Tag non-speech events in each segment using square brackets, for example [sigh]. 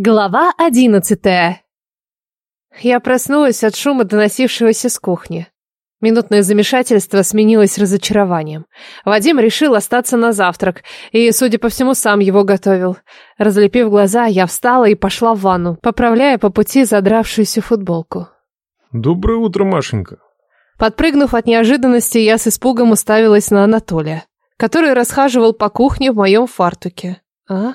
Глава одиннадцатая. Я проснулась от шума, доносившегося с кухни. Минутное замешательство сменилось разочарованием. Вадим решил остаться на завтрак, и, судя по всему, сам его готовил. Разлепив глаза, я встала и пошла в ванну, поправляя по пути задравшуюся футболку. Доброе утро, Машенька. Подпрыгнув от неожиданности, я с испугом уставилась на Анатолия, который расхаживал по кухне в моем фартуке. А?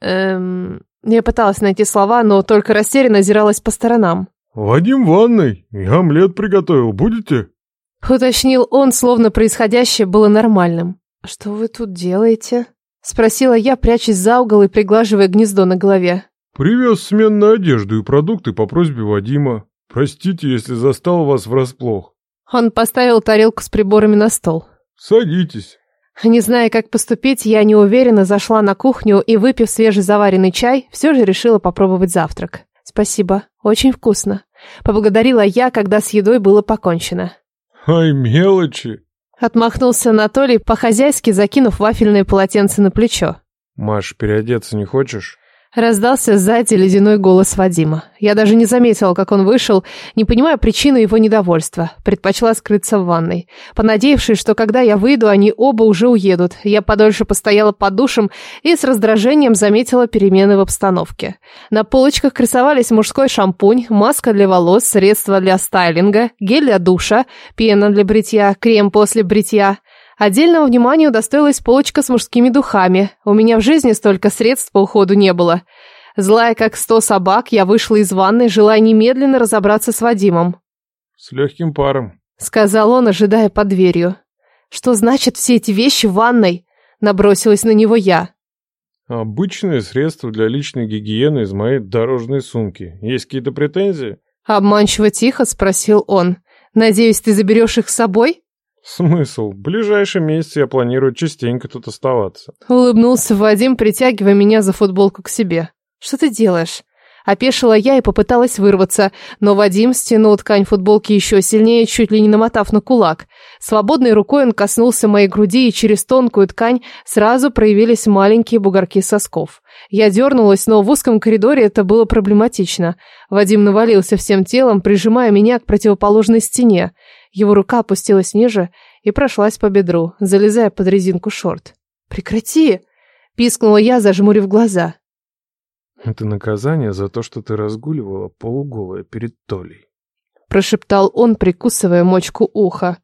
Эм... Я пыталась найти слова, но только растерянно озиралась по сторонам. «Вадим в ванной. Я омлет приготовил. Будете?» Уточнил он, словно происходящее было нормальным. «Что вы тут делаете?» Спросила я, прячась за угол и приглаживая гнездо на голове. «Привез сменную одежду и продукты по просьбе Вадима. Простите, если застал вас врасплох». Он поставил тарелку с приборами на стол. «Садитесь». Не зная, как поступить, я неуверенно зашла на кухню и, выпив свежезаваренный чай, все же решила попробовать завтрак. Спасибо, очень вкусно. Поблагодарила я, когда с едой было покончено. «Ай, мелочи!» Отмахнулся Анатолий, по-хозяйски закинув вафельное полотенце на плечо. «Маш, переодеться не хочешь?» Раздался сзади ледяной голос Вадима. Я даже не заметила, как он вышел, не понимая причину его недовольства. Предпочла скрыться в ванной. Понадеявшись, что когда я выйду, они оба уже уедут. Я подольше постояла под душем и с раздражением заметила перемены в обстановке. На полочках красовались мужской шампунь, маска для волос, средства для стайлинга, гель для душа, пена для бритья, крем после бритья. Отдельного внимания удостоилась полочка с мужскими духами. У меня в жизни столько средств по уходу не было. Злая как сто собак, я вышла из ванной, желая немедленно разобраться с Вадимом. «С легким паром», — сказал он, ожидая под дверью. «Что значит все эти вещи в ванной?» — набросилась на него я. «Обычное средство для личной гигиены из моей дорожной сумки. Есть какие-то претензии?» Обманчиво тихо спросил он. «Надеюсь, ты заберешь их с собой?» «Смысл? В ближайшем месяце я планирую частенько тут оставаться». Улыбнулся Вадим, притягивая меня за футболку к себе. «Что ты делаешь?» Опешила я и попыталась вырваться, но Вадим стянул ткань футболки еще сильнее, чуть ли не намотав на кулак. Свободной рукой он коснулся моей груди, и через тонкую ткань сразу проявились маленькие бугорки сосков. Я дернулась, но в узком коридоре это было проблематично. Вадим навалился всем телом, прижимая меня к противоположной стене. Его рука опустилась ниже и прошлась по бедру, залезая под резинку шорт. «Прекрати!» – пискнула я, зажмурив глаза. «Это наказание за то, что ты разгуливала полуголая перед Толей», – прошептал он, прикусывая мочку уха.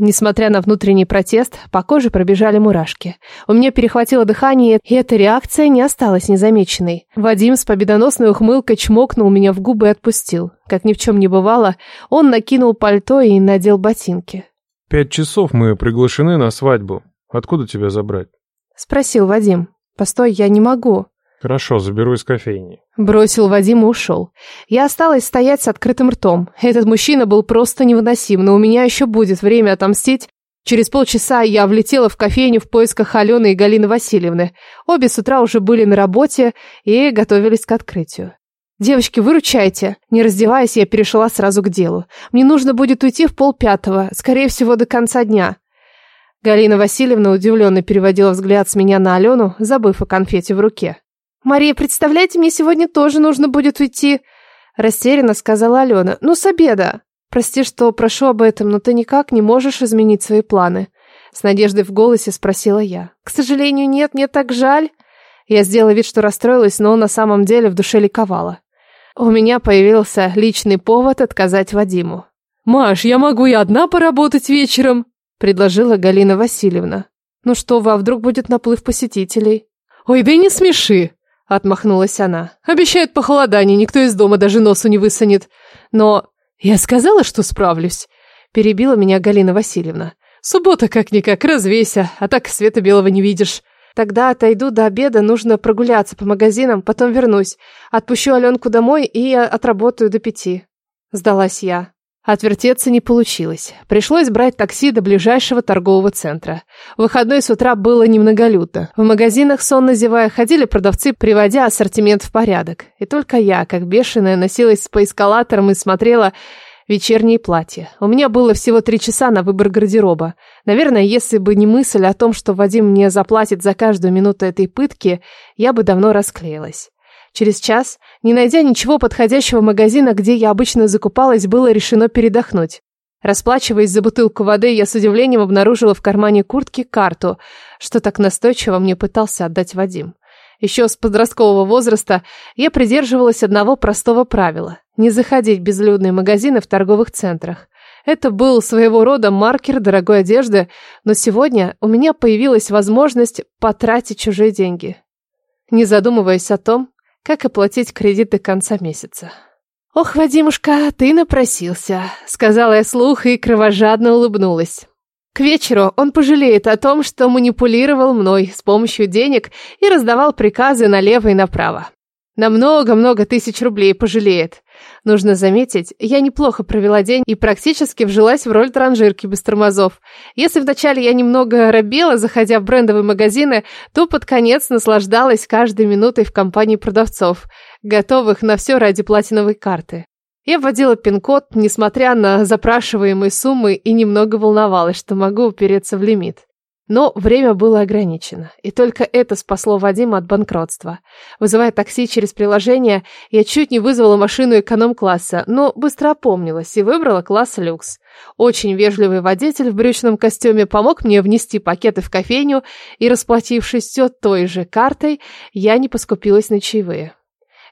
Несмотря на внутренний протест, по коже пробежали мурашки. У меня перехватило дыхание, и эта реакция не осталась незамеченной. Вадим с победоносной ухмылкой чмокнул меня в губы и отпустил. Как ни в чем не бывало, он накинул пальто и надел ботинки. «Пять часов мы приглашены на свадьбу. Откуда тебя забрать?» Спросил Вадим. «Постой, я не могу». «Хорошо, заберу из кофейни». Бросил Вадим и ушел. Я осталась стоять с открытым ртом. Этот мужчина был просто невыносим, но у меня еще будет время отомстить. Через полчаса я влетела в кофейню в поисках Алены и Галины Васильевны. Обе с утра уже были на работе и готовились к открытию. «Девочки, выручайте!» Не раздеваясь, я перешла сразу к делу. «Мне нужно будет уйти в полпятого, скорее всего, до конца дня». Галина Васильевна удивленно переводила взгляд с меня на Алену, забыв о конфете в руке. «Мария, представляете, мне сегодня тоже нужно будет уйти», — растерянно сказала Алена. «Ну, с обеда». «Прости, что прошу об этом, но ты никак не можешь изменить свои планы», — с надеждой в голосе спросила я. «К сожалению, нет, мне так жаль». Я сделала вид, что расстроилась, но на самом деле в душе ликовала. У меня появился личный повод отказать Вадиму. «Маш, я могу и одна поработать вечером», — предложила Галина Васильевна. «Ну что вы, а вдруг будет наплыв посетителей?» «Ой, да не смеши!» Отмахнулась она. Обещают похолодание, никто из дома даже носу не высунет. Но я сказала, что справлюсь. Перебила меня Галина Васильевна. Суббота как-никак, развейся, а так света белого не видишь. Тогда отойду до обеда, нужно прогуляться по магазинам, потом вернусь. Отпущу Аленку домой и отработаю до пяти. Сдалась я. Отвертеться не получилось. Пришлось брать такси до ближайшего торгового центра. В выходной с утра было немноголюдно. В магазинах, сонно зевая, ходили продавцы, приводя ассортимент в порядок. И только я, как бешеная, носилась по эскалаторам и смотрела вечерние платья. У меня было всего три часа на выбор гардероба. Наверное, если бы не мысль о том, что Вадим мне заплатит за каждую минуту этой пытки, я бы давно расклеилась. Через час, не найдя ничего подходящего магазина, где я обычно закупалась, было решено передохнуть. Расплачиваясь за бутылку воды, я с удивлением обнаружила в кармане куртки карту, что так настойчиво мне пытался отдать Вадим. Еще с подросткового возраста я придерживалась одного простого правила – не заходить в безлюдные магазины в торговых центрах. Это был своего рода маркер дорогой одежды, но сегодня у меня появилась возможность потратить чужие деньги, не задумываясь о том, как оплатить кредит до конца месяца. «Ох, Вадимушка, ты напросился», — сказала я слух и кровожадно улыбнулась. К вечеру он пожалеет о том, что манипулировал мной с помощью денег и раздавал приказы налево и направо. На много-много тысяч рублей пожалеет. Нужно заметить, я неплохо провела день и практически вжилась в роль транжирки без тормозов. Если вначале я немного робела, заходя в брендовые магазины, то под конец наслаждалась каждой минутой в компании продавцов, готовых на все ради платиновой карты. Я вводила пин-код, несмотря на запрашиваемые суммы, и немного волновалась, что могу упереться в лимит. Но время было ограничено, и только это спасло Вадима от банкротства. Вызывая такси через приложение, я чуть не вызвала машину эконом-класса, но быстро опомнилась и выбрала класс люкс. Очень вежливый водитель в брючном костюме помог мне внести пакеты в кофейню, и, расплатившись все той же картой, я не поскупилась на чаевые.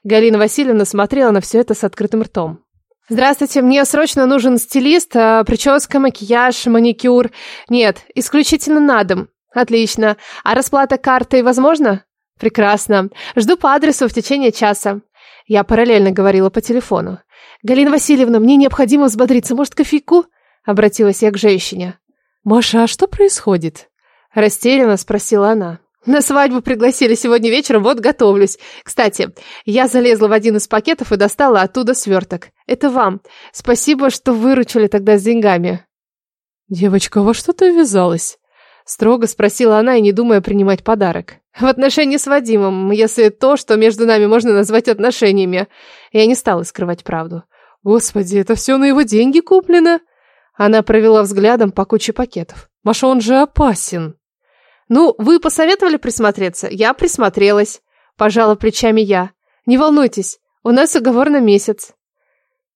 Галина Васильевна смотрела на все это с открытым ртом. Здравствуйте, мне срочно нужен стилист, а, прическа, макияж, маникюр. Нет, исключительно на дом. Отлично. А расплата картой возможно? Прекрасно. Жду по адресу в течение часа. Я параллельно говорила по телефону. Галина Васильевна, мне необходимо взбодриться. Может, кофейку? Обратилась я к женщине. Маша, а что происходит? Растерянно спросила она. На свадьбу пригласили сегодня вечером, вот готовлюсь. Кстати, я залезла в один из пакетов и достала оттуда сверток. Это вам. Спасибо, что выручили тогда с деньгами. Девочка, во что ты ввязалась? Строго спросила она и не думая принимать подарок. В отношении с Вадимом, если то, что между нами можно назвать отношениями. Я не стала скрывать правду. Господи, это все на его деньги куплено? Она провела взглядом по куче пакетов. Маша, он же опасен. «Ну, вы посоветовали присмотреться?» «Я присмотрелась», – пожала плечами я. «Не волнуйтесь, у нас уговор на месяц».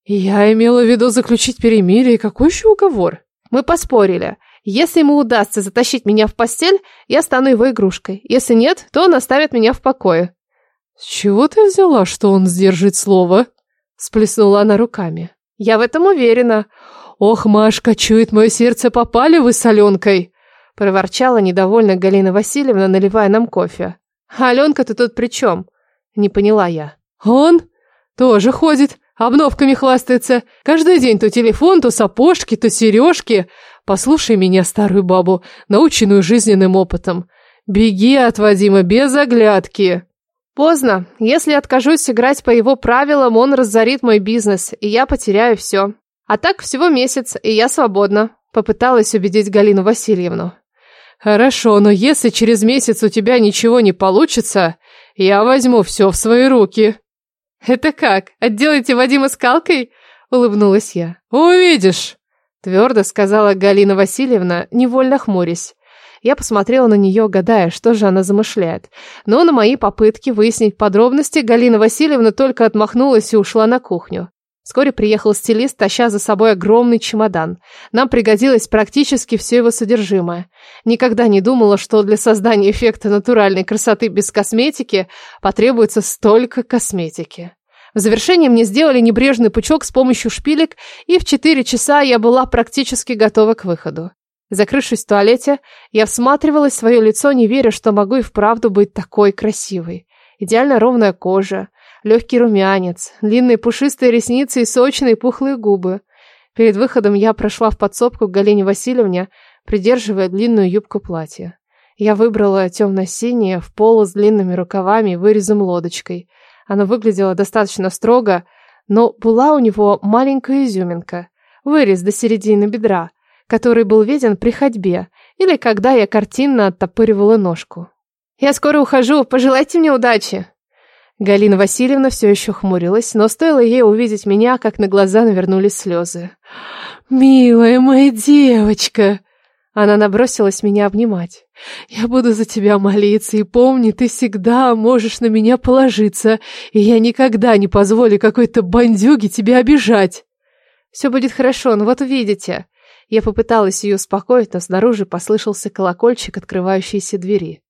«Я имела в виду заключить перемирие. Какой еще уговор?» «Мы поспорили. Если ему удастся затащить меня в постель, я стану его игрушкой. Если нет, то он оставит меня в покое». «С чего ты взяла, что он сдержит слово?» – сплеснула она руками. «Я в этом уверена». «Ох, Машка, чует мое сердце, попали вы с Аленкой!» Проворчала недовольно Галина Васильевна, наливая нам кофе. «А Аленка-то тут при чем?» Не поняла я. «Он? Тоже ходит, обновками хвастается. Каждый день то телефон, то сапожки, то сережки. Послушай меня, старую бабу, наученную жизненным опытом. Беги от Вадима без оглядки». «Поздно. Если откажусь играть по его правилам, он разорит мой бизнес, и я потеряю все. А так всего месяц, и я свободна», — попыталась убедить Галину Васильевну. «Хорошо, но если через месяц у тебя ничего не получится, я возьму все в свои руки». «Это как? Отделайте Вадима скалкой?» — улыбнулась я. «Увидишь», — твердо сказала Галина Васильевна, невольно хмурясь. Я посмотрела на нее, гадая, что же она замышляет. Но на мои попытки выяснить подробности Галина Васильевна только отмахнулась и ушла на кухню. Вскоре приехал стилист, таща за собой огромный чемодан. Нам пригодилось практически все его содержимое. Никогда не думала, что для создания эффекта натуральной красоты без косметики потребуется столько косметики. В завершение мне сделали небрежный пучок с помощью шпилек, и в 4 часа я была практически готова к выходу. Закрывшись в туалете, я всматривалась в свое лицо, не веря, что могу и вправду быть такой красивой. Идеально ровная кожа, легкий румянец, длинные пушистые ресницы и сочные пухлые губы. Перед выходом я прошла в подсобку к Галине Васильевне, придерживая длинную юбку платья. Я выбрала темно-синее, в полу с длинными рукавами и вырезом лодочкой. Оно выглядело достаточно строго, но была у него маленькая изюминка, вырез до середины бедра, который был виден при ходьбе или когда я картинно оттопыривала ножку. «Я скоро ухожу, пожелайте мне удачи!» Галина Васильевна все еще хмурилась, но стоило ей увидеть меня, как на глаза навернулись слезы. «Милая моя девочка!» Она набросилась меня обнимать. «Я буду за тебя молиться, и помни, ты всегда можешь на меня положиться, и я никогда не позволю какой-то бандюге тебя обижать». «Все будет хорошо, ну вот увидите». Я попыталась ее успокоить, но снаружи послышался колокольчик открывающейся двери.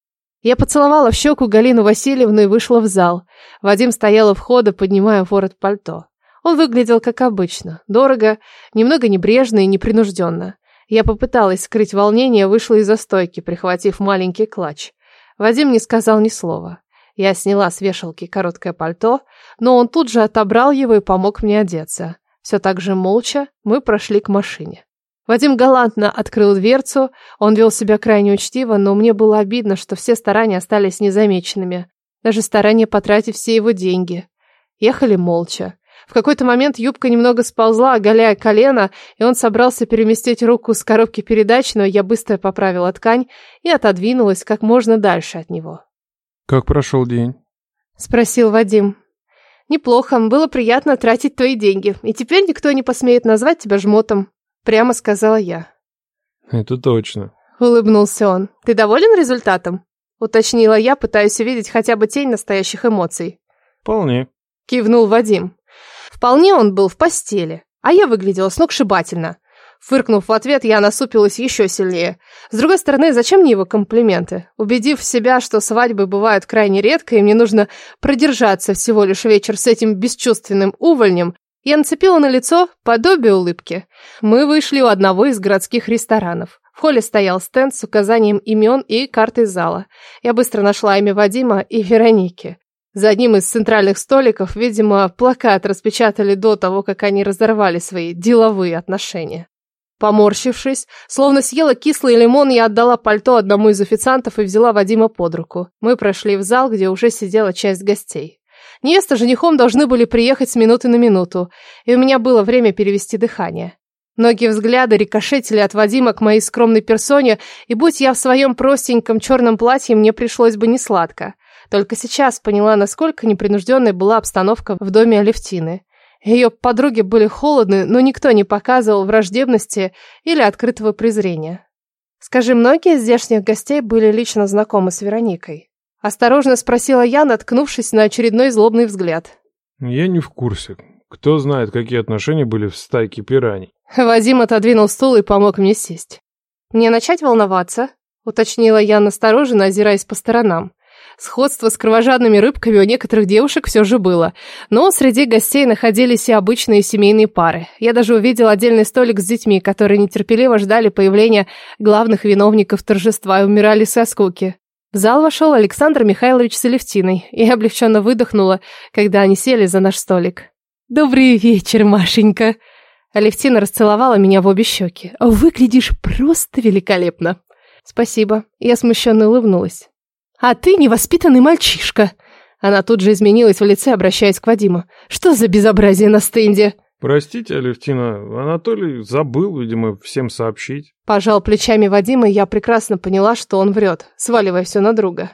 Я поцеловала в щеку Галину Васильевну и вышла в зал. Вадим стоял у входа, поднимая ворот пальто. Он выглядел как обычно, дорого, немного небрежно и непринужденно. Я попыталась скрыть волнение, вышла из-за стойки, прихватив маленький клатч. Вадим не сказал ни слова. Я сняла с вешалки короткое пальто, но он тут же отобрал его и помог мне одеться. Все так же молча мы прошли к машине. Вадим галантно открыл дверцу, он вел себя крайне учтиво, но мне было обидно, что все старания остались незамеченными. Даже старания потратить все его деньги. Ехали молча. В какой-то момент юбка немного сползла, оголяя колено, и он собрался переместить руку с коробки передач, но я быстро поправила ткань и отодвинулась как можно дальше от него. «Как прошел день?» — спросил Вадим. «Неплохо, было приятно тратить твои деньги, и теперь никто не посмеет назвать тебя жмотом», — прямо сказала я. «Это точно», — улыбнулся он. «Ты доволен результатом?» — уточнила я, пытаясь увидеть хотя бы тень настоящих эмоций. «Вполне», — кивнул Вадим. Вполне он был в постели, а я выглядела сногсшибательно. Фыркнув в ответ, я насупилась еще сильнее. С другой стороны, зачем мне его комплименты? Убедив себя, что свадьбы бывают крайне редко, и мне нужно продержаться всего лишь вечер с этим бесчувственным увольнем, я нацепила на лицо подобие улыбки. Мы вышли у одного из городских ресторанов. В холле стоял стенд с указанием имен и картой зала. Я быстро нашла имя Вадима и Вероники. За одним из центральных столиков, видимо, плакат распечатали до того, как они разорвали свои деловые отношения. Поморщившись, словно съела кислый лимон, я отдала пальто одному из официантов и взяла Вадима под руку. Мы прошли в зал, где уже сидела часть гостей. Невеста с женихом должны были приехать с минуты на минуту, и у меня было время перевести дыхание. Многие взгляды рикошетили от Вадима к моей скромной персоне, и будь я в своем простеньком черном платье, мне пришлось бы несладко. Только сейчас поняла, насколько непринужденной была обстановка в доме Алевтины. Ее подруги были холодны, но никто не показывал враждебности или открытого презрения. Скажи, многие из здешних гостей были лично знакомы с Вероникой? Осторожно спросила я, наткнувшись на очередной злобный взгляд. Я не в курсе. Кто знает, какие отношения были в стайке пираний. Вадим отодвинул стул и помог мне сесть. Мне начать волноваться? Уточнила я настороженно, озираясь по сторонам. Сходство с кровожадными рыбками у некоторых девушек все же было. Но среди гостей находились и обычные семейные пары. Я даже увидел отдельный столик с детьми, которые нетерпеливо ждали появления главных виновников торжества и умирали со скуки. В зал вошел Александр Михайлович с Алевтиной, и облегченно выдохнула, когда они сели за наш столик. «Добрый вечер, Машенька!» Алевтина расцеловала меня в обе щеки. «Выглядишь просто великолепно!» «Спасибо». Я смущенно улыбнулась. «А ты невоспитанный мальчишка!» Она тут же изменилась в лице, обращаясь к Вадиму. «Что за безобразие на стенде?» «Простите, Алевтина, Анатолий забыл, видимо, всем сообщить». Пожал плечами Вадима, и я прекрасно поняла, что он врет, сваливая все на друга.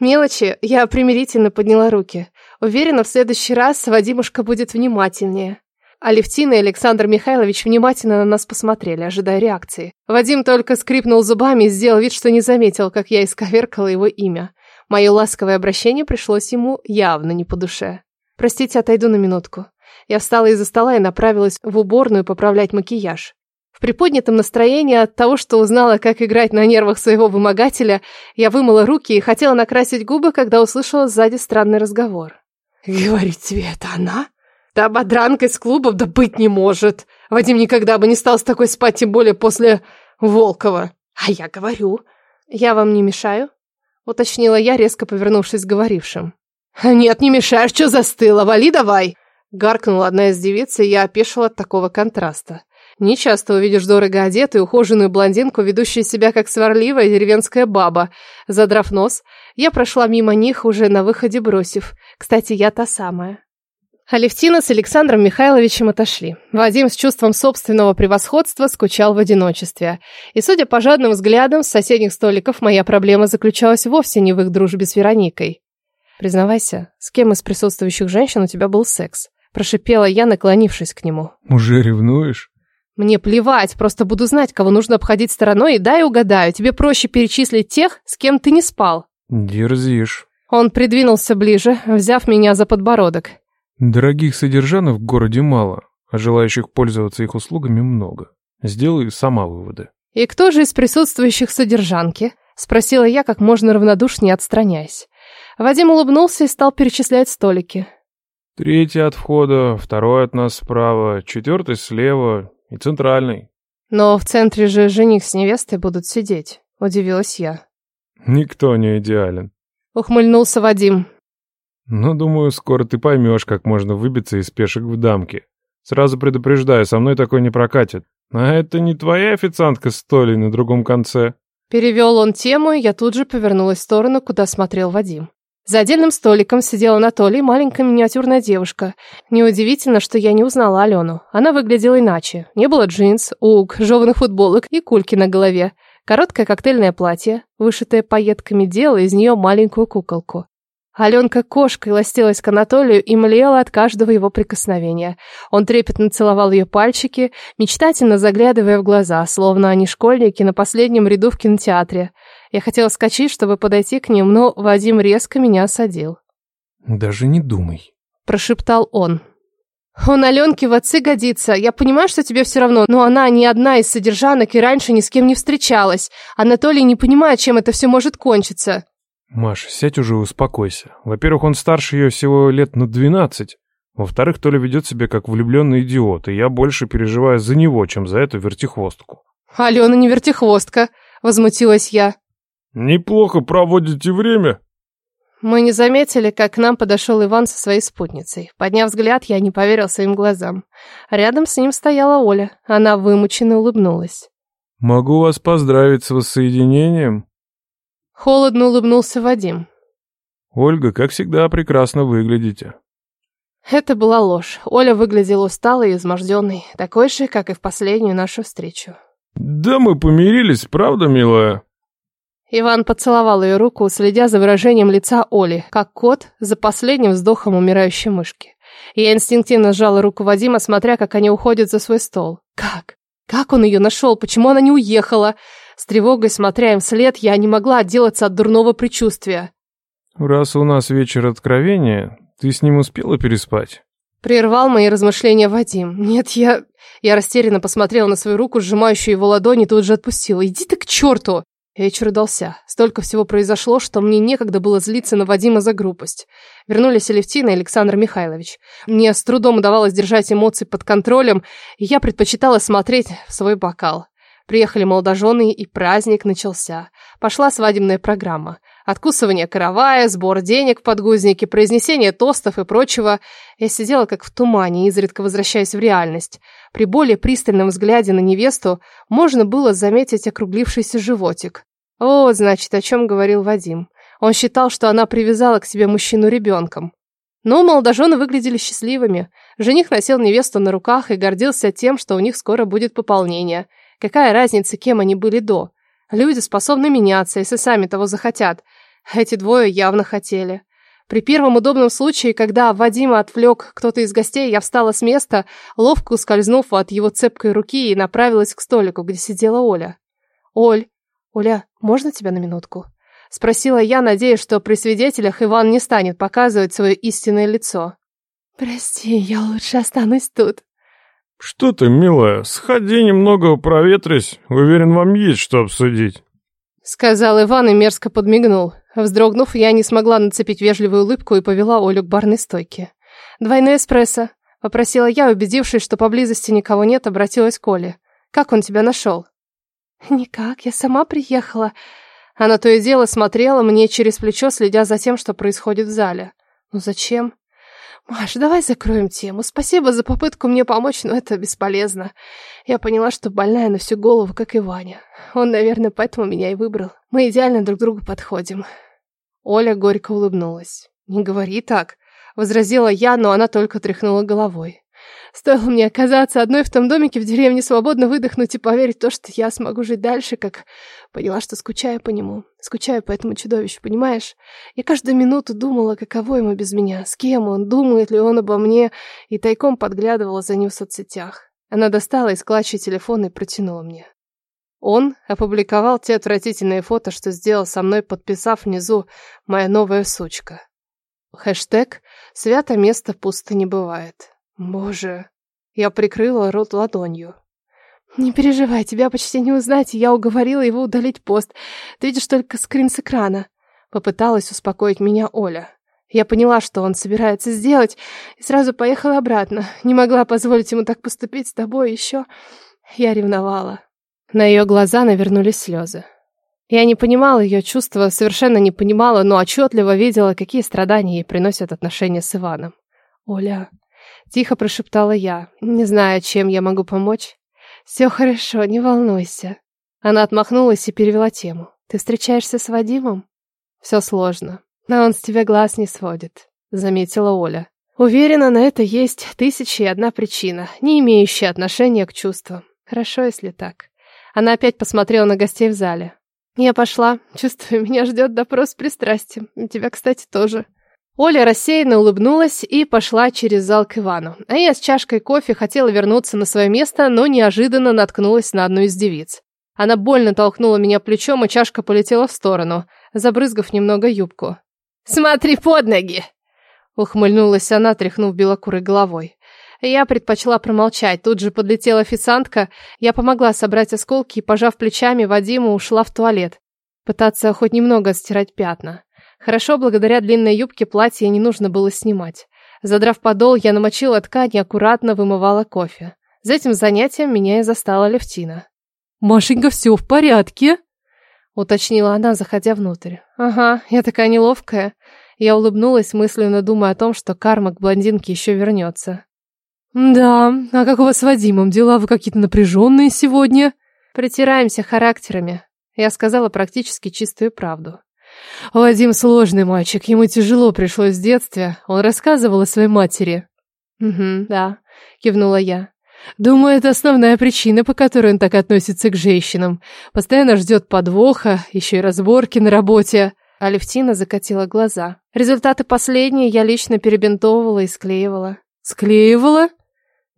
Мелочи, я примирительно подняла руки. Уверена, в следующий раз Вадимушка будет внимательнее. Алевтина и Александр Михайлович внимательно на нас посмотрели, ожидая реакции. Вадим только скрипнул зубами и сделал вид, что не заметил, как я исковеркала его имя. Мое ласковое обращение пришлось ему явно не по душе. «Простите, отойду на минутку». Я встала из-за стола и направилась в уборную поправлять макияж. В приподнятом настроении от того, что узнала, как играть на нервах своего вымогателя, я вымыла руки и хотела накрасить губы, когда услышала сзади странный разговор. «Говорит тебе, это она?» Та бодранка из клубов да быть не может. Вадим никогда бы не стал с такой спать, тем более после Волкова. А я говорю. Я вам не мешаю? Уточнила я, резко повернувшись к говорившим. Нет, не мешаешь, что застыла? Вали давай. Гаркнула одна из девиц, и я опешила от такого контраста. Не часто увидишь дорого одетую, ухоженную блондинку, ведущую себя как сварливая деревенская баба. Задрав нос, я прошла мимо них, уже на выходе бросив. Кстати, я та самая. Алевтина с Александром Михайловичем отошли. Вадим с чувством собственного превосходства скучал в одиночестве. И, судя по жадным взглядам с соседних столиков, моя проблема заключалась вовсе не в их дружбе с Вероникой. «Признавайся, с кем из присутствующих женщин у тебя был секс?» Прошипела я, наклонившись к нему. «Уже ревнуешь?» Мне плевать, просто буду знать, кого нужно обходить стороной, и дай угадаю, тебе проще перечислить тех, с кем ты не спал. Дерзишь. Он придвинулся ближе, взяв меня за подбородок. Дорогих содержанок в городе мало, а желающих пользоваться их услугами много. Сделай сама выводы. «И кто же из присутствующих содержанки?» — спросила я, как можно равнодушнее отстраняясь. Вадим улыбнулся и стал перечислять столики. Третий от входа, второй от нас справа, четвертый слева и центральный. «Но в центре же жених с невестой будут сидеть», — удивилась я. Никто не идеален. Ухмыльнулся Вадим. Но, думаю, скоро ты поймешь, как можно выбиться из пешек в дамке. Сразу предупреждаю, со мной такой не прокатит. А это не твоя официантка с Толей на другом конце. Перевел он тему, и я тут же повернулась в сторону, куда смотрел Вадим. За отдельным столиком сидела Анатолий, маленькая миниатюрная девушка. Неудивительно, что я не узнала Алену. Она выглядела иначе. Не было джинс, уг, жеванных футболок и кульки на голове. Короткое коктейльное платье, вышитое пайетками, делало из нее маленькую куколку. Аленка кошкой ластилась к Анатолию и млела от каждого его прикосновения. Он трепетно целовал ее пальчики, мечтательно заглядывая в глаза, словно они школьники на последнем ряду в кинотеатре. Я хотела скачать, чтобы подойти к ним, но Вадим резко меня осадил. «Даже не думай», – прошептал он. «Он Аленке в отцы годится. Я понимаю, что тебе все равно, но она не одна из содержанок и раньше ни с кем не встречалась. Анатолий не понимает, чем это все может кончиться». Маша, сядь уже и успокойся. Во-первых, он старше ее всего лет на двенадцать. Во-вторых, Толя ведет себя как влюбленный идиот, и я больше переживаю за него, чем за эту вертихвостку. Алена не вертихвостка, возмутилась я. Неплохо проводите время. Мы не заметили, как к нам подошел Иван со своей спутницей. Подняв взгляд, я не поверил своим глазам. Рядом с ним стояла Оля. Она вымученно улыбнулась. «Могу вас поздравить с воссоединением», Холодно улыбнулся Вадим. Ольга, как всегда, прекрасно выглядите. Это была ложь. Оля выглядела усталой и изможденной, такой же, как и в последнюю нашу встречу. Да мы помирились, правда, милая? Иван поцеловал ее руку, следя за выражением лица Оли, как кот за последним вздохом умирающей мышки. Я инстинктивно сжала руку Вадима, смотря, как они уходят за свой стол. Как? Как он ее нашел? Почему она не уехала? С тревогой смотря им вслед, я не могла отделаться от дурного предчувствия. «Раз у нас вечер откровения, ты с ним успела переспать?» Прервал мои размышления Вадим. «Нет, я...» Я растерянно посмотрела на свою руку, сжимающую его ладони, и тут же отпустила. «Иди ты к черту!» Вечер удался. Столько всего произошло, что мне некогда было злиться на Вадима за грубость. Вернулись Алевтина и Александр Михайлович. Мне с трудом удавалось держать эмоции под контролем, и я предпочитала смотреть в свой бокал. Приехали молодожены, и праздник начался. Пошла свадебная программа. Откусывание каравая, сбор денег в подгузники, произнесение тостов и прочего. Я сидела как в тумане, изредка возвращаясь в реальность. При более пристальном взгляде на невесту можно было заметить округлившийся животик. О, значит, о чем говорил Вадим. Он считал, что она привязала к себе мужчину ребенком. Но молодожены выглядели счастливыми. Жених носил невесту на руках и гордился тем, что у них скоро будет пополнение – Какая разница, кем они были до? Люди способны меняться, если сами того захотят. Эти двое явно хотели. При первом удобном случае, когда Вадима отвлек кто-то из гостей, я встала с места, ловко ускользнув от его цепкой руки и направилась к столику, где сидела Оля. «Оль, Оля, можно тебя на минутку?» Спросила я, надеясь, что при свидетелях Иван не станет показывать свое истинное лицо. «Прости, я лучше останусь тут», «Что ты, милая, сходи немного проветрись, уверен, вам есть что обсудить». Сказал Иван и мерзко подмигнул. Вздрогнув, я не смогла нацепить вежливую улыбку и повела Олю к барной стойке. «Двойной эспрессо», — попросила я, убедившись, что поблизости никого нет, обратилась к Оле. «Как он тебя нашел?» «Никак, я сама приехала». Она то и дело смотрела мне через плечо, следя за тем, что происходит в зале. «Ну зачем?» «Маш, давай закроем тему. Спасибо за попытку мне помочь, но это бесполезно. Я поняла, что больная на всю голову, как и Ваня. Он, наверное, поэтому меня и выбрал. Мы идеально друг другу подходим». Оля горько улыбнулась. «Не говори так», — возразила я, но она только тряхнула головой. Стоило мне оказаться одной в том домике в деревне, свободно выдохнуть и поверить в то, что я смогу жить дальше, как поняла, что скучаю по нему. Скучаю по этому чудовищу, понимаешь? Я каждую минуту думала, каково ему без меня, с кем он, думает ли он обо мне, и тайком подглядывала за ним в соцсетях. Она достала из клатча телефон и протянула мне. Он опубликовал те отвратительные фото, что сделал со мной, подписав внизу «Моя новая сучка». Хэштег «Свято место пусто не бывает». Боже, я прикрыла рот ладонью. «Не переживай, тебя почти не узнать, я уговорила его удалить пост. Ты видишь только скрин с экрана». Попыталась успокоить меня Оля. Я поняла, что он собирается сделать, и сразу поехала обратно. Не могла позволить ему так поступить с тобой еще. Я ревновала. На ее глаза навернулись слезы. Я не понимала ее чувства, совершенно не понимала, но отчетливо видела, какие страдания ей приносят отношения с Иваном. «Оля», — тихо прошептала я, не зная, чем я могу помочь. «Все хорошо, не волнуйся». Она отмахнулась и перевела тему. «Ты встречаешься с Вадимом?» «Все сложно, но он с тебя глаз не сводит», — заметила Оля. «Уверена, на это есть тысяча и одна причина, не имеющая отношения к чувствам. Хорошо, если так». Она опять посмотрела на гостей в зале. Я пошла. Чувствую, [laughs] меня ждет допрос с пристрастием. Тебя, кстати, тоже. Оля рассеянно улыбнулась и пошла через зал к Ивану. А я с чашкой кофе хотела вернуться на свое место, но неожиданно наткнулась на одну из девиц. Она больно толкнула меня плечом, и чашка полетела в сторону, забрызгав немного юбку. «Смотри под ноги!» Ухмыльнулась она, тряхнув белокурой головой. Я предпочла промолчать. Тут же подлетела официантка. Я помогла собрать осколки и, пожав плечами, Вадиму ушла в туалет. Пытаться хоть немного стирать пятна. Хорошо, благодаря длинной юбке платье не нужно было снимать. Задрав подол, я намочила ткань и аккуратно вымывала кофе. За этим занятием меня и застала Левтина. «Машенька, все в порядке?» Уточнила она, заходя внутрь. «Ага, я такая неловкая». Я улыбнулась, мысленно думая о том, что карма к блондинке еще вернется. «Да, а как у вас с Вадимом? Дела вы какие-то напряженные сегодня?» «Притираемся характерами», — я сказала практически чистую правду. «Вадим сложный мальчик, ему тяжело пришлось в детстве. Он рассказывал о своей матери». «Угу, да», — кивнула я. «Думаю, это основная причина, по которой он так относится к женщинам. Постоянно ждет подвоха, еще и разборки на работе». Алевтина закатила глаза. Результаты последние я лично перебинтовывала и склеивала. «Склеивала?»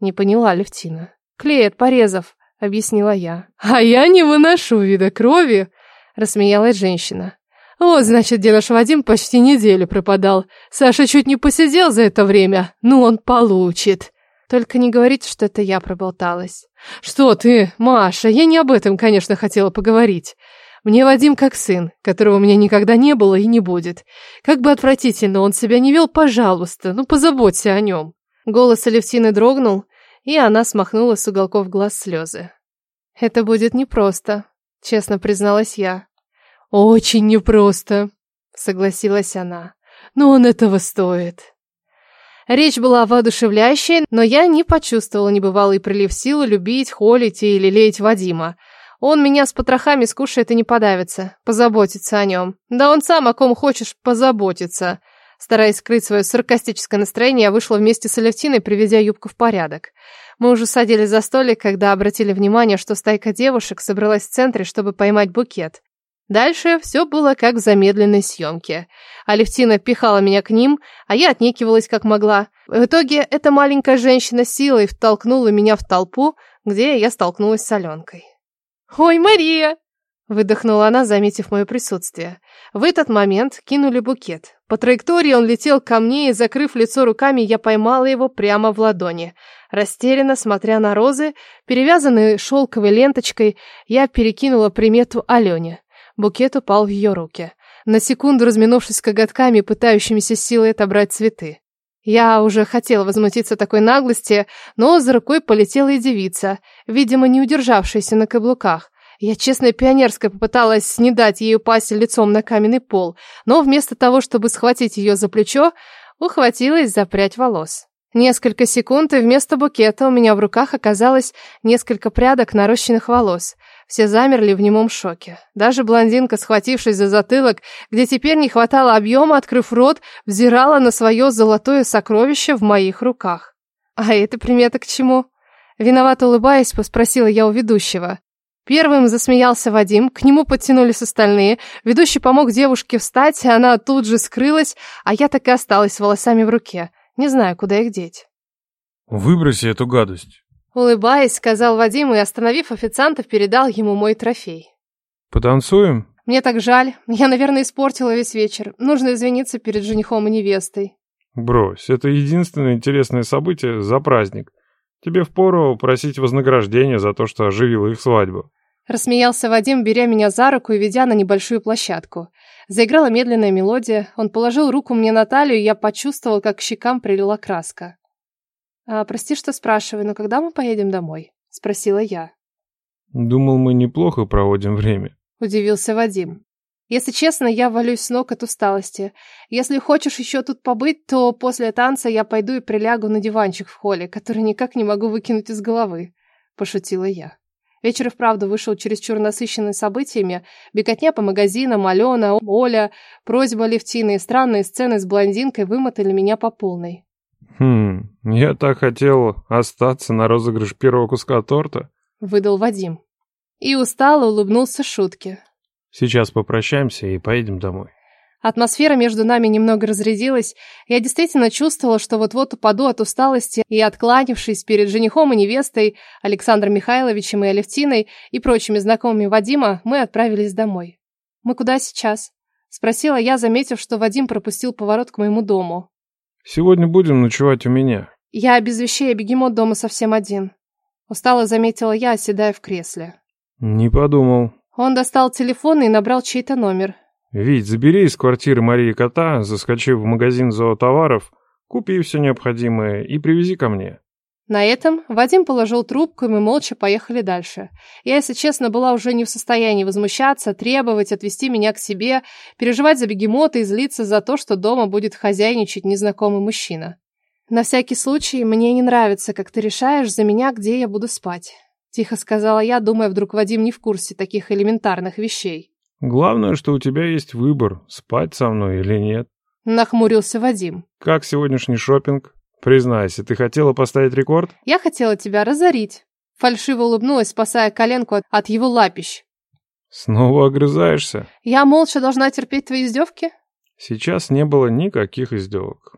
Не поняла Левтина. «Клей от порезов», — объяснила я. «А я не выношу вида крови», — рассмеялась женщина. «Вот, значит, где наш Вадим почти неделю пропадал. Саша чуть не посидел за это время. Ну, он получит». Только не говорите, что это я проболталась. «Что ты, Маша, я не об этом, конечно, хотела поговорить. Мне Вадим как сын, которого у меня никогда не было и не будет. Как бы отвратительно он себя не вел, пожалуйста, ну позаботься о нем». Голос Алевтины дрогнул, и она смахнула с уголков глаз слезы. «Это будет непросто», — честно призналась я. «Очень непросто», — согласилась она. «Но он этого стоит». Речь была воодушевляющей, но я не почувствовала небывалый прилив силы любить, холить или лелеять Вадима. Он меня с потрохами скушает и не подавится, позаботится о нем. Да он сам о ком хочешь позаботиться. Стараясь скрыть свое саркастическое настроение, я вышла вместе с Алевтиной, приведя юбку в порядок. Мы уже садились за столик, когда обратили внимание, что стайка девушек собралась в центре, чтобы поймать букет. Дальше все было как в замедленной съемке. Алевтина пихала меня к ним, а я отнекивалась как могла. В итоге эта маленькая женщина силой втолкнула меня в толпу, где я столкнулась с Аленкой. «Ой, Мария!» Выдохнула она, заметив мое присутствие. В этот момент кинули букет. По траектории он летел ко мне, и, закрыв лицо руками, я поймала его прямо в ладони. Растерянно, смотря на розы, перевязанные шелковой ленточкой, я перекинула примету Алене. Букет упал в ее руки. На секунду разминувшись коготками, пытающимися силой отобрать цветы. Я уже хотела возмутиться такой наглости, но за рукой полетела и девица, видимо, не удержавшаяся на каблуках. Я честно пионерской попыталась не дать ей упасть лицом на каменный пол, но вместо того, чтобы схватить ее за плечо, ухватилась за прядь волос. Несколько секунд, и вместо букета у меня в руках оказалось несколько прядок нарощенных волос. Все замерли в немом шоке. Даже блондинка, схватившись за затылок, где теперь не хватало объема, открыв рот, взирала на свое золотое сокровище в моих руках. «А это примета к чему?» Виновато улыбаясь, поспросила я у ведущего. Первым засмеялся Вадим, к нему подтянулись остальные. Ведущий помог девушке встать, она тут же скрылась, а я так и осталась с волосами в руке. Не знаю, куда их деть. «Выброси эту гадость», Улыбаясь, сказал Вадим и, остановив официантов, передал ему мой трофей. Потанцуем? Мне так жаль. Я, наверное, испортила весь вечер. Нужно извиниться перед женихом и невестой. Брось, это единственное интересное событие за праздник. Тебе впору просить вознаграждение за то, что оживила их свадьбу. Рассмеялся Вадим, беря меня за руку и ведя на небольшую площадку. Заиграла медленная мелодия. Он положил руку мне на талию, и я почувствовал, как к щекам прилила краска. «А, «Прости, что спрашиваю, но когда мы поедем домой?» — спросила я. «Думал, мы неплохо проводим время», — удивился Вадим. «Если честно, я валюсь с ног от усталости. Если хочешь еще тут побыть, то после танца я пойду и прилягу на диванчик в холле, который никак не могу выкинуть из головы», — пошутила я. Вечер и вправду вышел чересчур насыщенный событиями. Беготня по магазинам, Алена, Оля, просьба Левтины и странные сцены с блондинкой вымотали меня по полной. «Хм, я так хотел остаться на розыгрыш первого куска торта», — выдал Вадим. И устало улыбнулся шутке. «Сейчас попрощаемся и поедем домой». Атмосфера между нами немного разрядилась. Я действительно чувствовала, что вот-вот упаду от усталости, и, откланившись перед женихом и невестой, Александром Михайловичем и Алевтиной и прочими знакомыми Вадима, мы отправились домой. «Мы куда сейчас?» — спросила я, заметив, что Вадим пропустил поворот к моему дому. Сегодня будем ночевать у меня. Я без вещей, а бегемот дома совсем один. Устало заметила я, оседая в кресле. Не подумал. Он достал телефон и набрал чей-то номер. Вить, забери из квартиры Марии кота, заскочи в магазин зоотоваров, купи все необходимое и привези ко мне. На этом Вадим положил трубку, и мы молча поехали дальше. Я, если честно, была уже не в состоянии возмущаться, требовать, отвести меня к себе, переживать за бегемота и злиться за то, что дома будет хозяйничать незнакомый мужчина. На всякий случай, мне не нравится, как ты решаешь за меня, где я буду спать. Тихо сказала я, думая, вдруг Вадим не в курсе таких элементарных вещей. Главное, что у тебя есть выбор, спать со мной или нет. Нахмурился Вадим. Как сегодняшний шопинг? Признайся, ты хотела поставить рекорд? Я хотела тебя разорить. Фальшиво улыбнулась, спасая коленку от, от его лапищ. Снова огрызаешься? Я молча должна терпеть твои издевки? Сейчас не было никаких издевок.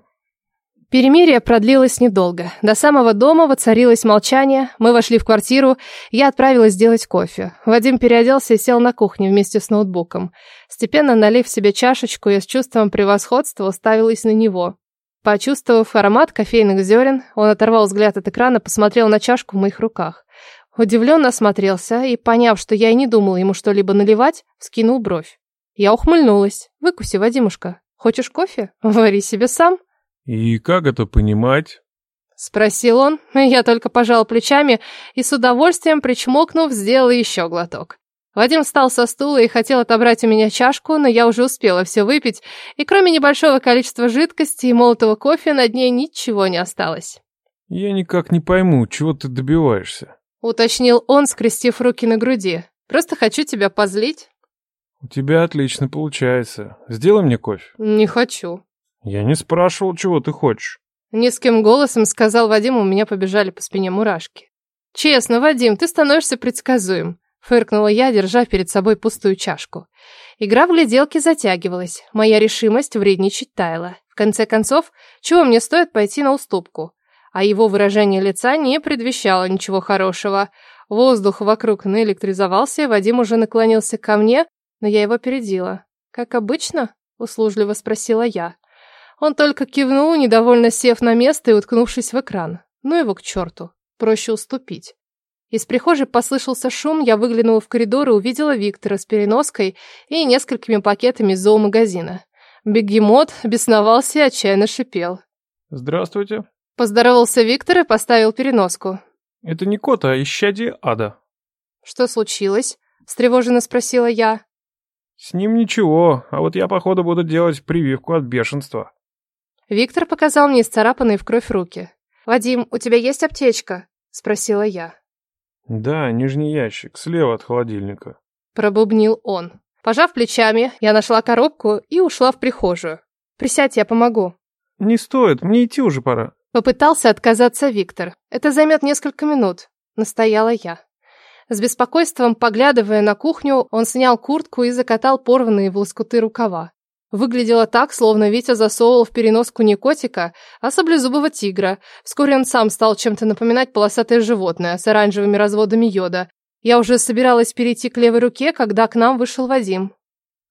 Перемирие продлилось недолго. До самого дома воцарилось молчание. Мы вошли в квартиру. Я отправилась делать кофе. Вадим переоделся и сел на кухне вместе с ноутбуком. Степенно налив себе чашечку, я с чувством превосходства уставилась на него. Почувствовав аромат кофейных зерен, он оторвал взгляд от экрана, посмотрел на чашку в моих руках. Удивленно осмотрелся и, поняв, что я и не думала ему что-либо наливать, вскинул бровь. Я ухмыльнулась. «Выкуси, Вадимушка. Хочешь кофе? Вари себе сам». «И как это понимать?» Спросил он. Я только пожал плечами и с удовольствием, причмокнув, сделала еще глоток. Вадим встал со стула и хотел отобрать у меня чашку, но я уже успела все выпить, и кроме небольшого количества жидкости и молотого кофе на дне ничего не осталось. «Я никак не пойму, чего ты добиваешься?» — уточнил он, скрестив руки на груди. «Просто хочу тебя позлить». «У тебя отлично получается. Сделай мне кофе». «Не хочу». «Я не спрашивал, чего ты хочешь». Низким голосом сказал Вадим, у меня побежали по спине мурашки. «Честно, Вадим, ты становишься предсказуем. Фыркнула я, держа перед собой пустую чашку. Игра в гляделки затягивалась. Моя решимость вредничать таяла. В конце концов, чего мне стоит пойти на уступку? А его выражение лица не предвещало ничего хорошего. Воздух вокруг наэлектризовался, Вадим уже наклонился ко мне, но я его опередила. «Как обычно?» — услужливо спросила я. Он только кивнул, недовольно сев на место и уткнувшись в экран. Ну его к черту. Проще уступить. Из прихожей послышался шум, я выглянула в коридор и увидела Виктора с переноской и несколькими пакетами из зоомагазина. Бегемот бесновался и отчаянно шипел. «Здравствуйте». Поздоровался Виктор и поставил переноску. «Это не кот, а исчадие ада». «Что случилось?» – встревоженно спросила я. «С ним ничего, а вот я, походу, буду делать прививку от бешенства». Виктор показал мне исцарапанные в кровь руки. «Вадим, у тебя есть аптечка?» – спросила я. «Да, нижний ящик, слева от холодильника», — пробубнил он. Пожав плечами, я нашла коробку и ушла в прихожую. «Присядь, я помогу». «Не стоит, мне идти уже пора». Попытался отказаться Виктор. «Это займет несколько минут», — настояла я. С беспокойством, поглядывая на кухню, он снял куртку и закатал порванные в лоскуты рукава. Выглядело так, словно Витя засовывал в переноску не котика, а саблезубого тигра. Вскоре он сам стал чем-то напоминать полосатое животное с оранжевыми разводами йода. Я уже собиралась перейти к левой руке, когда к нам вышел Вадим.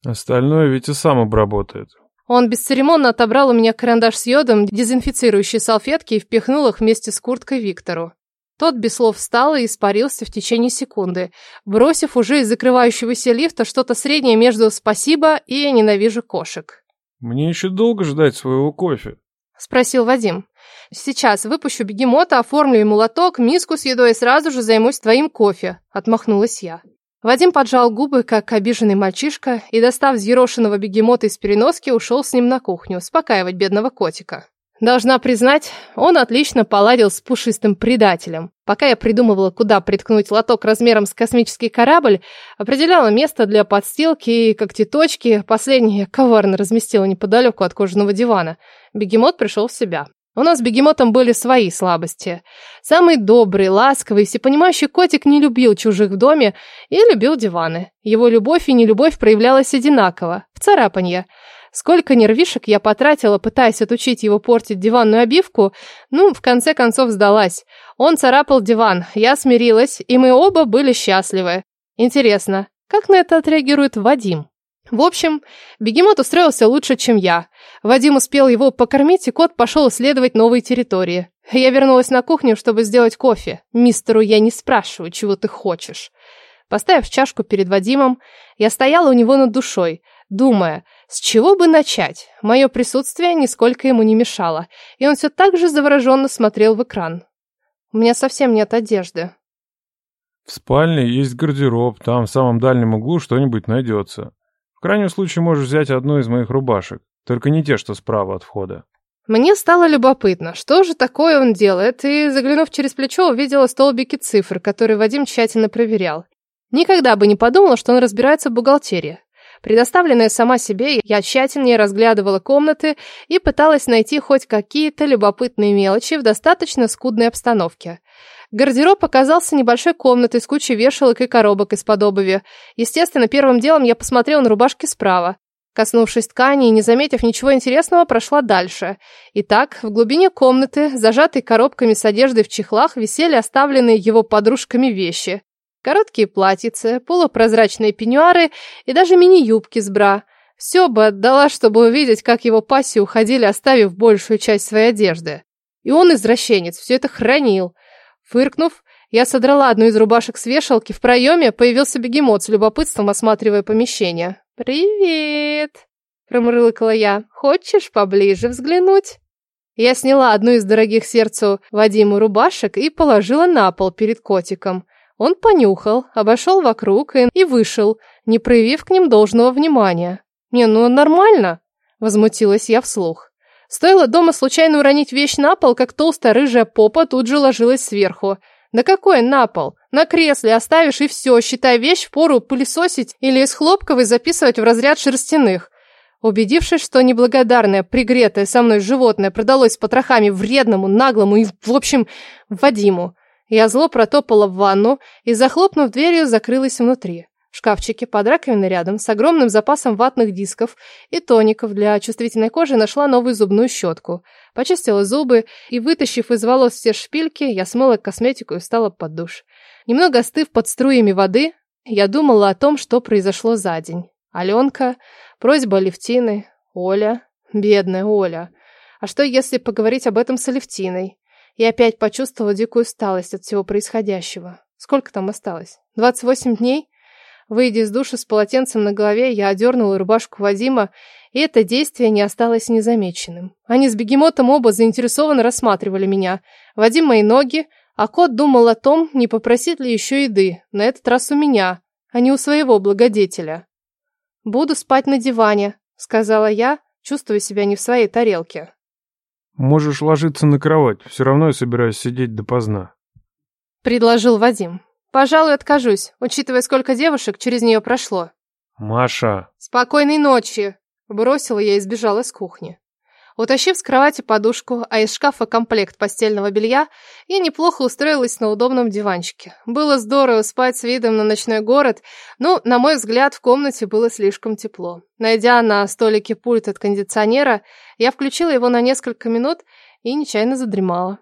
Остальное Витя сам обработает. Он бесцеремонно отобрал у меня карандаш с йодом, дезинфицирующие салфетки и впихнул их вместе с курткой Виктору. Тот без слов встал и испарился в течение секунды, бросив уже из закрывающегося лифта что-то среднее между «спасибо» и «ненавижу кошек». «Мне еще долго ждать своего кофе?» — спросил Вадим. «Сейчас выпущу бегемота, оформлю ему лоток, миску с едой и сразу же займусь твоим кофе», — отмахнулась я. Вадим поджал губы, как обиженный мальчишка, и, достав взъерошенного бегемота из переноски, ушел с ним на кухню, успокаивать бедного котика. Должна признать, он отлично поладил с пушистым предателем. Пока я придумывала, куда приткнуть лоток размером с космический корабль, определяла место для подстилки и когтеточки, последние я коварно разместила неподалеку от кожаного дивана. Бегемот пришел в себя. У нас с бегемотом были свои слабости. Самый добрый, ласковый, всепонимающий котик не любил чужих в доме и любил диваны. Его любовь и нелюбовь проявлялась одинаково, в царапанье. Сколько нервишек я потратила, пытаясь отучить его портить диванную обивку, ну, в конце концов сдалась. Он царапал диван, я смирилась, и мы оба были счастливы. Интересно, как на это отреагирует Вадим? В общем, бегемот устроился лучше, чем я. Вадим успел его покормить, и кот пошел исследовать новые территории. Я вернулась на кухню, чтобы сделать кофе. Мистеру я не спрашиваю, чего ты хочешь. Поставив чашку перед Вадимом, я стояла у него над душой, думая, с чего бы начать. Мое присутствие нисколько ему не мешало, и он все так же завороженно смотрел в экран. У меня совсем нет одежды. В спальне есть гардероб, там в самом дальнем углу что-нибудь найдется. В крайнем случае можешь взять одну из моих рубашек, только не те, что справа от входа. Мне стало любопытно, что же такое он делает, и, заглянув через плечо, увидела столбики цифр, которые Вадим тщательно проверял. Никогда бы не подумала, что он разбирается в бухгалтерии. Предоставленная сама себе, я тщательнее разглядывала комнаты и пыталась найти хоть какие-то любопытные мелочи в достаточно скудной обстановке. Гардероб оказался небольшой комнатой с кучей вешалок и коробок из-под обуви. Естественно, первым делом я посмотрела на рубашки справа. Коснувшись ткани и не заметив ничего интересного, прошла дальше. Итак, в глубине комнаты, зажатой коробками с одеждой в чехлах, висели оставленные его подружками вещи. Короткие платьицы, полупрозрачные пеньюары и даже мини-юбки с бра. Все бы отдала, чтобы увидеть, как его пассии уходили, оставив большую часть своей одежды. И он, извращенец, все это хранил. Фыркнув, я содрала одну из рубашек с вешалки. В проеме появился бегемот с любопытством, осматривая помещение. «Привет!» – промурлыкала я. «Хочешь поближе взглянуть?» Я сняла одну из дорогих сердцу Вадиму рубашек и положила на пол перед котиком. Он понюхал, обошел вокруг и, и вышел, не проявив к ним должного внимания. «Не, ну нормально!» – возмутилась я вслух. Стоило дома случайно уронить вещь на пол, как толстая рыжая попа тут же ложилась сверху. Да какой на пол? На кресле оставишь и все, считай вещь пору пылесосить или из хлопковой записывать в разряд шерстяных. Убедившись, что неблагодарное, пригретое со мной животное продалось с потрохами вредному, наглому и, в общем, Вадиму, я зло протопала в ванну и, захлопнув дверью, закрылась внутри. В шкафчике под раковиной рядом с огромным запасом ватных дисков и тоников для чувствительной кожи нашла новую зубную щетку. Почистила зубы и, вытащив из волос все шпильки, я смыла косметику и встала под душ. Немного остыв под струями воды, я думала о том, что произошло за день. Аленка, просьба Алевтины, Оля, бедная Оля. А что, если поговорить об этом с Алевтиной? И опять почувствовала дикую усталость от всего происходящего. Сколько там осталось? 28 дней? Выйдя из душа с полотенцем на голове, я одернула рубашку Вадима, и это действие не осталось незамеченным. Они с бегемотом оба заинтересованно рассматривали меня. Вадим мои ноги, а кот думал о том, не попросить ли еще еды, на этот раз у меня, а не у своего благодетеля. «Буду спать на диване», — сказала я, чувствуя себя не в своей тарелке. «Можешь ложиться на кровать, все равно я собираюсь сидеть допоздна», — предложил Вадим. Пожалуй, откажусь, учитывая, сколько девушек через нее прошло. Маша. Спокойной ночи. Бросила я и сбежала с кухни. Утащив с кровати подушку, а из шкафа комплект постельного белья, я неплохо устроилась на удобном диванчике. Было здорово спать с видом на ночной город, но, на мой взгляд, в комнате было слишком тепло. Найдя на столике пульт от кондиционера, я включила его на несколько минут и нечаянно задремала.